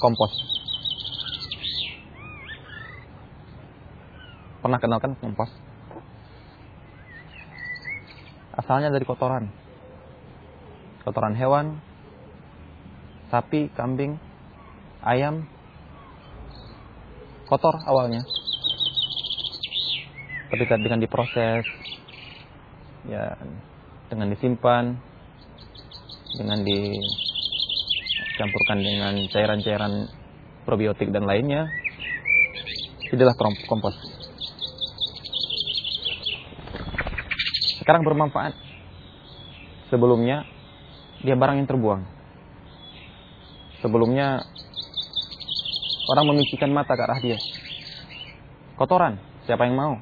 kompos. Pernah kenal kan kompos? Asalnya dari kotoran. Kotoran hewan, sapi, kambing, ayam, kotor awalnya. Ketika dengan diproses, ya dengan disimpan, dengan dicampurkan dengan cairan-cairan probiotik dan lainnya, itulah kompos. Sekarang bermanfaat. Sebelumnya dia barang yang terbuang. Sebelumnya orang memicikan mata ke arah dia. Kotoran, siapa yang mau?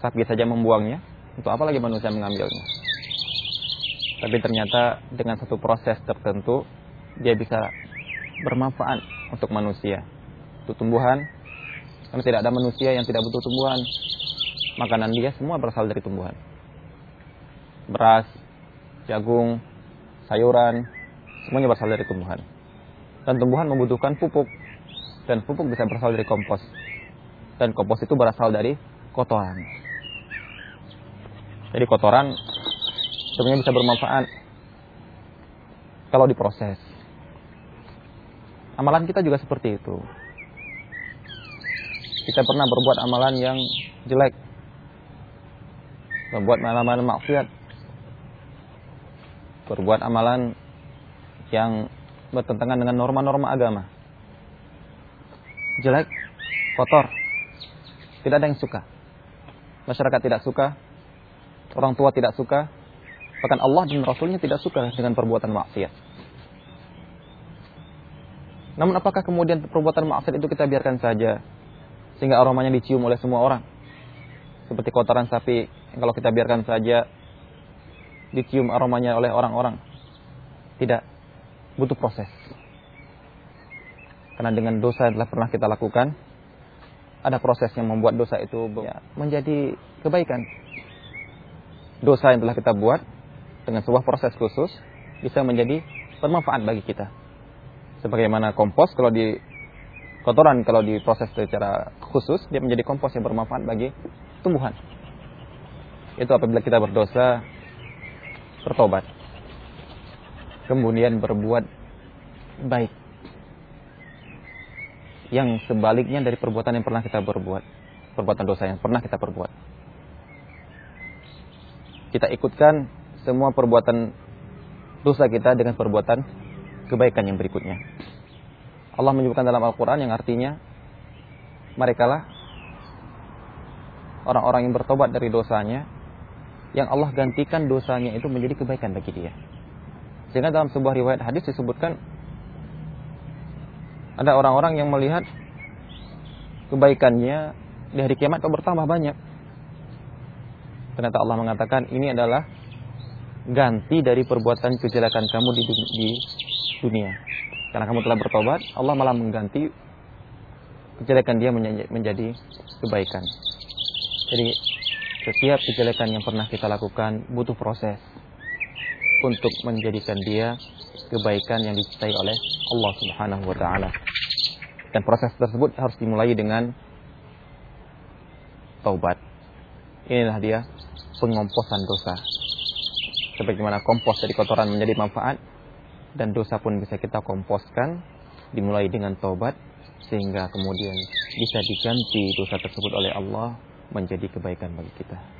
Sapi saja membuangnya, untuk apa lagi manusia mengambilnya? Tapi ternyata dengan satu proses tertentu dia bisa bermanfaat untuk manusia, untuk tumbuhan. Karena tidak ada manusia yang tidak butuh tumbuhan. Makanan dia semua berasal dari tumbuhan. Beras, jagung, sayuran, semuanya berasal dari tumbuhan. Dan tumbuhan membutuhkan pupuk. Dan pupuk bisa berasal dari kompos. Dan kompos itu berasal dari kotoran. Jadi kotoran sebenarnya bisa bermanfaat kalau diproses. Amalan kita juga seperti itu. Kita pernah berbuat amalan yang jelek. Berbuat amalan maksiat. Berbuat amalan yang bertentangan dengan norma-norma agama. Jelek, kotor. Tidak ada yang suka. Masyarakat tidak suka, orang tua tidak suka, bahkan Allah dan Rasulnya tidak suka dengan perbuatan maksiat. Namun apakah kemudian perbuatan maksiat itu kita biarkan saja sehingga aromanya dicium oleh semua orang? Seperti kotoran sapi kalau kita biarkan saja dicium aromanya oleh orang-orang. Tidak, butuh proses. Karena dengan dosa yang telah pernah kita lakukan, ada proses yang membuat dosa itu menjadi kebaikan dosa yang telah kita buat dengan sebuah proses khusus bisa menjadi bermanfaat bagi kita. Sebagaimana kompos kalau di kotoran kalau diproses secara khusus dia menjadi kompos yang bermanfaat bagi tumbuhan. Itu apabila kita berdosa bertobat. Kemudian berbuat baik. Yang sebaliknya dari perbuatan yang pernah kita berbuat. Perbuatan dosa yang pernah kita perbuat kita ikutkan semua perbuatan dosa kita dengan perbuatan kebaikan yang berikutnya. Allah menyebutkan dalam Al-Quran yang artinya mereka lah orang-orang yang bertobat dari dosanya yang Allah gantikan dosanya itu menjadi kebaikan bagi dia. Sehingga dalam sebuah riwayat hadis disebutkan ada orang-orang yang melihat kebaikannya di hari kiamat itu bertambah banyak Ternyata Allah mengatakan ini adalah ganti dari perbuatan kejelekan kamu di, di dunia. Karena kamu telah bertobat, Allah malah mengganti kejelekan dia menjadi kebaikan. Jadi setiap kejelekan yang pernah kita lakukan butuh proses untuk menjadikan dia kebaikan yang dicintai oleh Allah Subhanahu wa taala. Dan proses tersebut harus dimulai dengan taubat. Inilah dia pengomposan dosa. Sebagaimana kompos dari kotoran menjadi manfaat dan dosa pun bisa kita komposkan dimulai dengan taubat sehingga kemudian bisa diganti dosa tersebut oleh Allah menjadi kebaikan bagi kita.